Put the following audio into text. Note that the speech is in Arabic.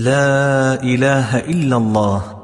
لا إله إلا الله.